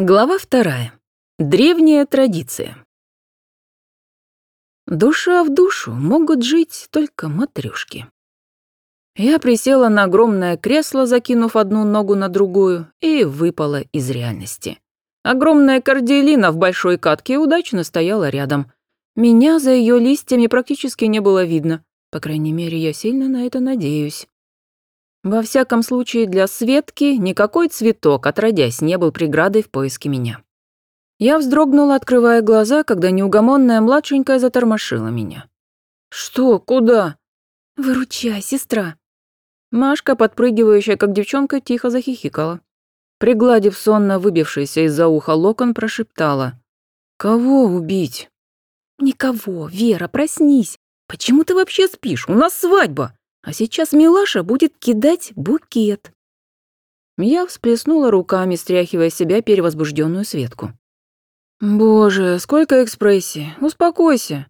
Глава вторая. Древняя традиция. Душа в душу могут жить только матрёшки. Я присела на огромное кресло, закинув одну ногу на другую, и выпала из реальности. Огромная корделина в большой катке удачно стояла рядом. Меня за её листьями практически не было видно. По крайней мере, я сильно на это надеюсь. Во всяком случае, для Светки никакой цветок, отродясь, не был преградой в поиске меня. Я вздрогнула, открывая глаза, когда неугомонная младшенькая затормошила меня. «Что? Куда?» «Выручай, сестра». Машка, подпрыгивающая, как девчонка, тихо захихикала. Пригладив сонно выбившийся из-за уха локон, прошептала. «Кого убить?» «Никого, Вера, проснись. Почему ты вообще спишь? У нас свадьба!» А сейчас Милаша будет кидать букет. Я всплеснула руками, стряхивая себя перевозбужденную Светку. «Боже, сколько экспрессии! Успокойся!»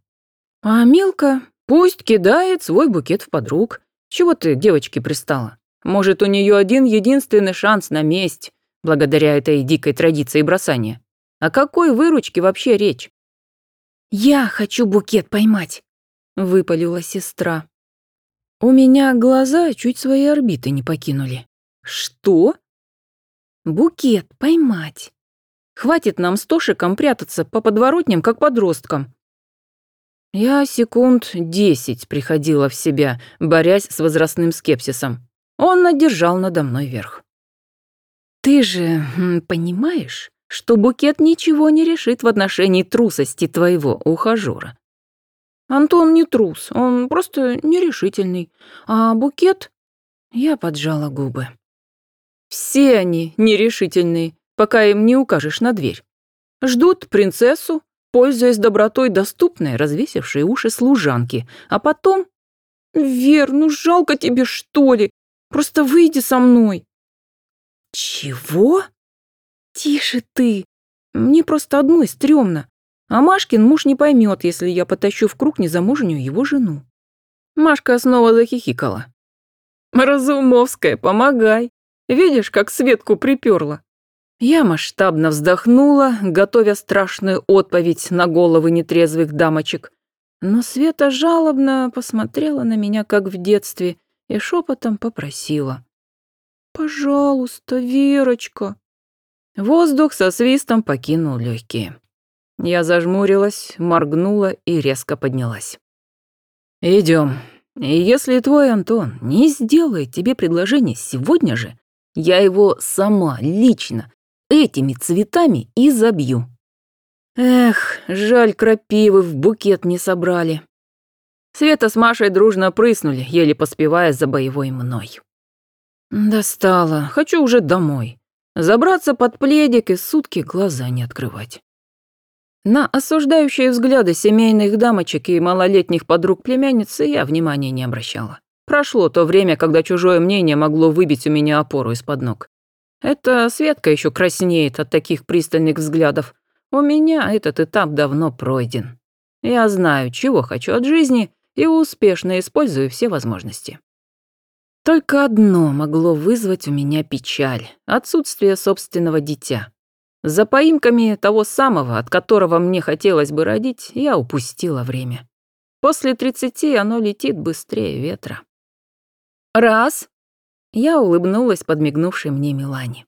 «А Милка пусть кидает свой букет в подруг. Чего ты девочке пристала? Может, у нее один единственный шанс на месть, благодаря этой дикой традиции бросания. О какой выручке вообще речь?» «Я хочу букет поймать», — выпалила сестра. У меня глаза чуть свои орбиты не покинули. Что? Букет поймать. Хватит нам с Тошиком прятаться по подворотням, как подросткам. Я секунд десять приходила в себя, борясь с возрастным скепсисом. Он надержал надо мной верх. Ты же понимаешь, что букет ничего не решит в отношении трусости твоего ухажёра. Антон не трус, он просто нерешительный. А букет... Я поджала губы. Все они нерешительные, пока им не укажешь на дверь. Ждут принцессу, пользуясь добротой доступной, развесившей уши служанки. А потом... «Вер, ну жалко тебе, что ли? Просто выйди со мной». «Чего?» «Тише ты. Мне просто одной стрёмно. А Машкин муж не поймет, если я потащу в круг незамужнюю его жену. Машка снова захихикала. «Разумовская, помогай. Видишь, как Светку приперла?» Я масштабно вздохнула, готовя страшную отповедь на головы нетрезвых дамочек. Но Света жалобно посмотрела на меня, как в детстве, и шепотом попросила. «Пожалуйста, Верочка». Воздух со свистом покинул легкие. Я зажмурилась, моргнула и резко поднялась. Идем. И если твой Антон не сделает тебе предложение сегодня же, я его сама, лично, этими цветами и забью. Эх, жаль, крапивы в букет не собрали. Света с Машей дружно прыснули, еле поспевая за боевой мной. Достала, хочу уже домой. Забраться под пледик и сутки глаза не открывать. На осуждающие взгляды семейных дамочек и малолетних подруг племянницы я внимания не обращала. Прошло то время, когда чужое мнение могло выбить у меня опору из-под ног. Эта Светка еще краснеет от таких пристальных взглядов. У меня этот этап давно пройден. Я знаю, чего хочу от жизни и успешно использую все возможности. Только одно могло вызвать у меня печаль – отсутствие собственного дитя. За поимками того самого, от которого мне хотелось бы родить, я упустила время. После тридцати оно летит быстрее ветра. «Раз!» Я улыбнулась подмигнувшей мне Милане.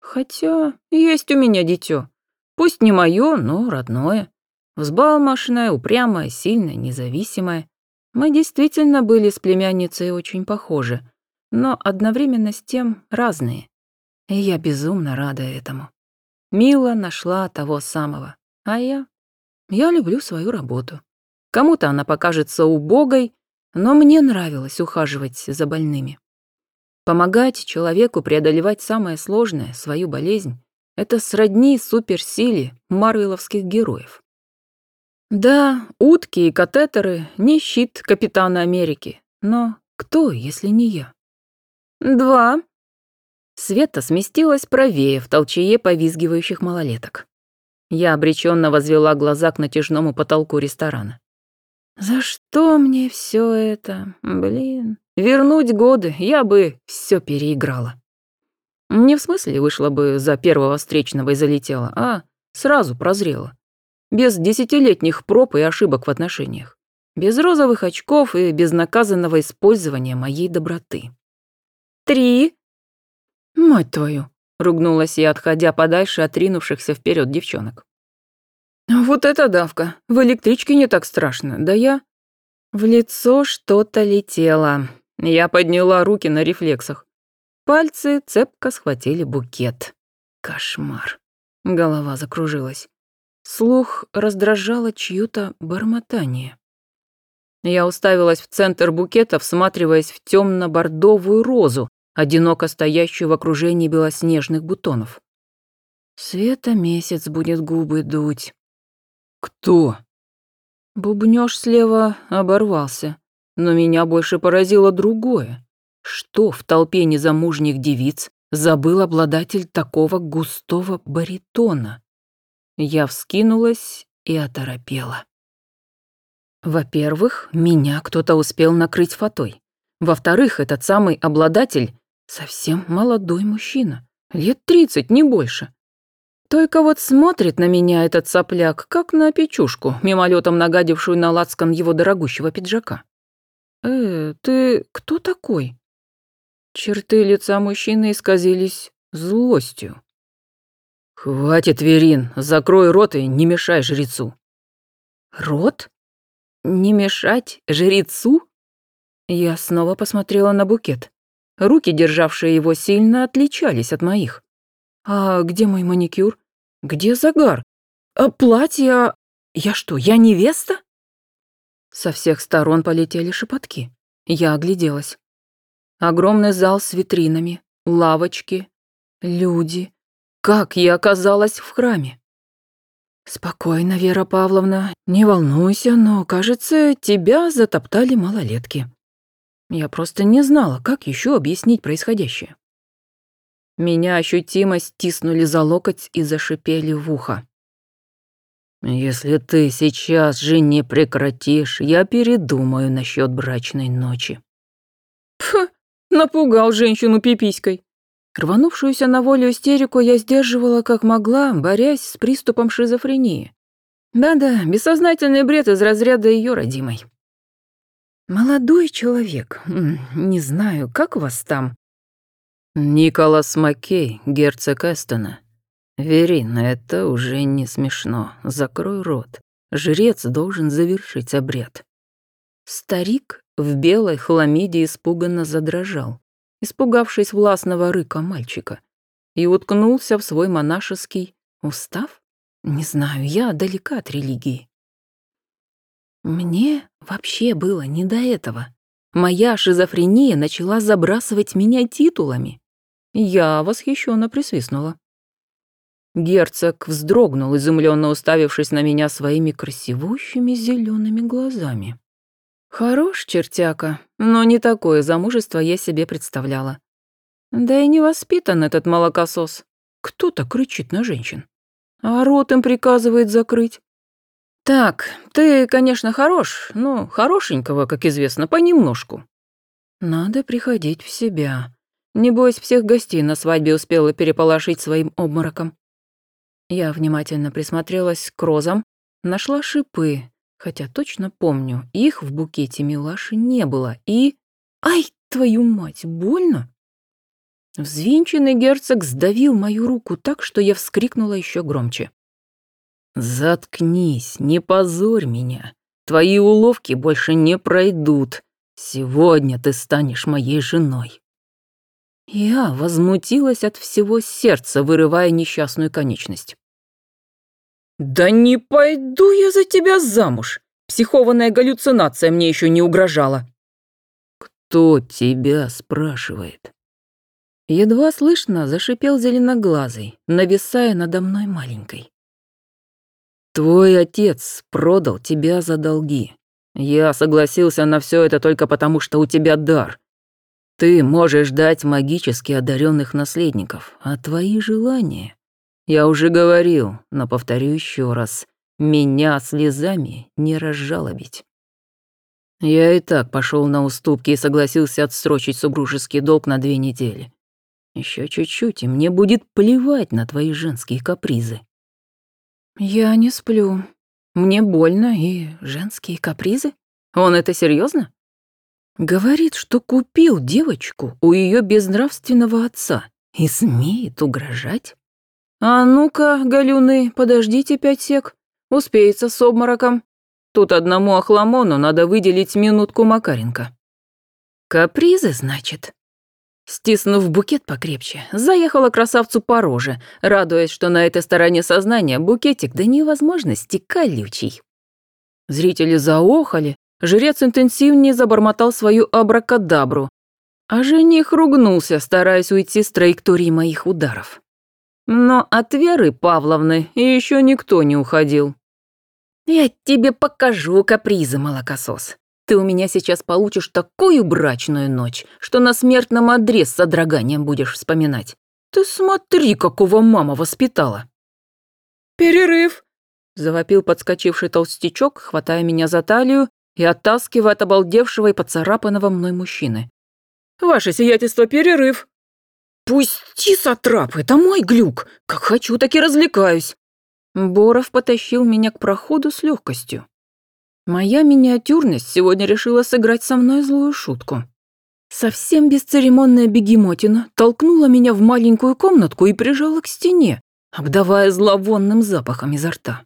«Хотя есть у меня дитё. Пусть не моё, но родное. Взбалмошное, упрямое, сильное, независимое. Мы действительно были с племянницей очень похожи, но одновременно с тем разные. И я безумно рада этому. Мила нашла того самого. А я? Я люблю свою работу. Кому-то она покажется убогой, но мне нравилось ухаживать за больными. Помогать человеку преодолевать самое сложное, свою болезнь, это сродни суперсиле марвеловских героев. Да, утки и катетеры не щит капитана Америки, но кто, если не я? Два, Света сместилась правее в толчее повизгивающих малолеток. Я обреченно возвела глаза к натяжному потолку ресторана. «За что мне все это? Блин, вернуть годы, я бы все переиграла». Не в смысле вышла бы за первого встречного и залетела, а сразу прозрела. Без десятилетних проб и ошибок в отношениях. Без розовых очков и безнаказанного использования моей доброты. «Три!» «Мать твою!» — ругнулась я, отходя подальше от ринувшихся вперед девчонок. «Вот это давка! В электричке не так страшно, да я...» В лицо что-то летело. Я подняла руки на рефлексах. Пальцы цепко схватили букет. Кошмар. Голова закружилась. Слух раздражало чьё-то бормотание. Я уставилась в центр букета, всматриваясь в темно-бордовую розу, одиноко стоящую в окружении белоснежных бутонов. Света месяц будет губы дуть. «Кто?» Бубнёж слева оборвался, но меня больше поразило другое. Что в толпе незамужних девиц забыл обладатель такого густого баритона? Я вскинулась и оторопела. Во-первых, меня кто-то успел накрыть фатой. Во-вторых, этот самый обладатель совсем молодой мужчина, лет тридцать, не больше. Только вот смотрит на меня этот сопляк, как на печушку, мимолетом нагадившую на лацкан его дорогущего пиджака. «Э, ты кто такой?» Черты лица мужчины исказились злостью. «Хватит, Верин, закрой рот и не мешай жрецу». «Рот? Не мешать жрецу?» Я снова посмотрела на букет. Руки, державшие его, сильно отличались от моих. «А где мой маникюр? Где загар? А платье? Я что, я невеста?» Со всех сторон полетели шепотки. Я огляделась. Огромный зал с витринами, лавочки, люди. Как я оказалась в храме? Спокойно, Вера Павловна, не волнуйся, но, кажется, тебя затоптали малолетки. Я просто не знала, как еще объяснить происходящее. Меня ощутимо стиснули за локоть и зашипели в ухо. «Если ты сейчас же не прекратишь, я передумаю насчет брачной ночи». Пф, Напугал женщину пиписькой. Рванувшуюся на волю истерику я сдерживала как могла, борясь с приступом шизофрении. Да-да, бессознательный бред из разряда ее родимой. «Молодой человек, не знаю, как вас там?» «Николас Маккей, герцог Эстона. Верин, это уже не смешно. Закрой рот. Жрец должен завершить обряд». Старик в белой хламиде испуганно задрожал, испугавшись властного рыка мальчика, и уткнулся в свой монашеский устав? Не знаю, я далека от религии. Мне вообще было не до этого. Моя шизофрения начала забрасывать меня титулами. Я восхищенно присвистнула. Герцог вздрогнул, изумленно уставившись на меня своими красивущими зелеными глазами. Хорош чертяка, но не такое замужество я себе представляла. Да и не воспитан этот молокосос. Кто то кричит на женщин? А рот им приказывает закрыть. Так, ты, конечно, хорош, но хорошенького, как известно, понемножку. Надо приходить в себя. Небось, всех гостей на свадьбе успела переполошить своим обмороком. Я внимательно присмотрелась к розам, нашла шипы, Хотя точно помню, их в букете милаши не было. И... Ай, твою мать, больно? Взвинченный герцог сдавил мою руку так, что я вскрикнула еще громче. «Заткнись, не позорь меня. Твои уловки больше не пройдут. Сегодня ты станешь моей женой». Я возмутилась от всего сердца, вырывая несчастную конечность. «Да не пойду я за тебя замуж! Психованная галлюцинация мне еще не угрожала!» «Кто тебя спрашивает?» Едва слышно зашипел зеленоглазый, нависая надо мной маленькой. «Твой отец продал тебя за долги. Я согласился на все это только потому, что у тебя дар. Ты можешь дать магически одаренных наследников, а твои желания я уже говорил, но повторю еще раз. Меня слезами не разжалобить. Я и так пошел на уступки и согласился отсрочить супружеский долг на две недели. Еще чуть-чуть, и мне будет плевать на твои женские капризы. Я не сплю. Мне больно и женские капризы? Он это серьезно? Говорит, что купил девочку у ее безнравственного отца и смеет угрожать. А ну-ка, галюны, подождите пять сек. Успеется с обмороком. Тут одному охламону надо выделить минутку Макаренко. Капризы, значит? Стиснув букет покрепче, заехала красавцу по роже, радуясь, что на этой стороне сознания букетик до невозможности колючий. Зрители заохали, жрец интенсивнее забормотал свою абракадабру, а жених ругнулся, стараясь уйти с траектории моих ударов. Но от Веры Павловны еще никто не уходил. «Я тебе покажу капризы, молокосос. Ты у меня сейчас получишь такую брачную ночь, что на смертном одре с содроганием будешь вспоминать. Ты смотри, какого мама воспитала. «Перерыв!» – завопил подскочивший толстячок, хватая меня за талию и оттаскивая от обалдевшего и поцарапанного мной мужчины. «Ваше сиятельство, перерыв!» «Пусти, сатрап, это мой глюк! Как хочу, так и развлекаюсь!» Боров потащил меня к проходу с легкостью. Моя миниатюрность сегодня решила сыграть со мной злую шутку. Совсем бесцеремонная бегемотина толкнула меня в маленькую комнатку и прижала к стене, обдавая зловонным запахом изо рта.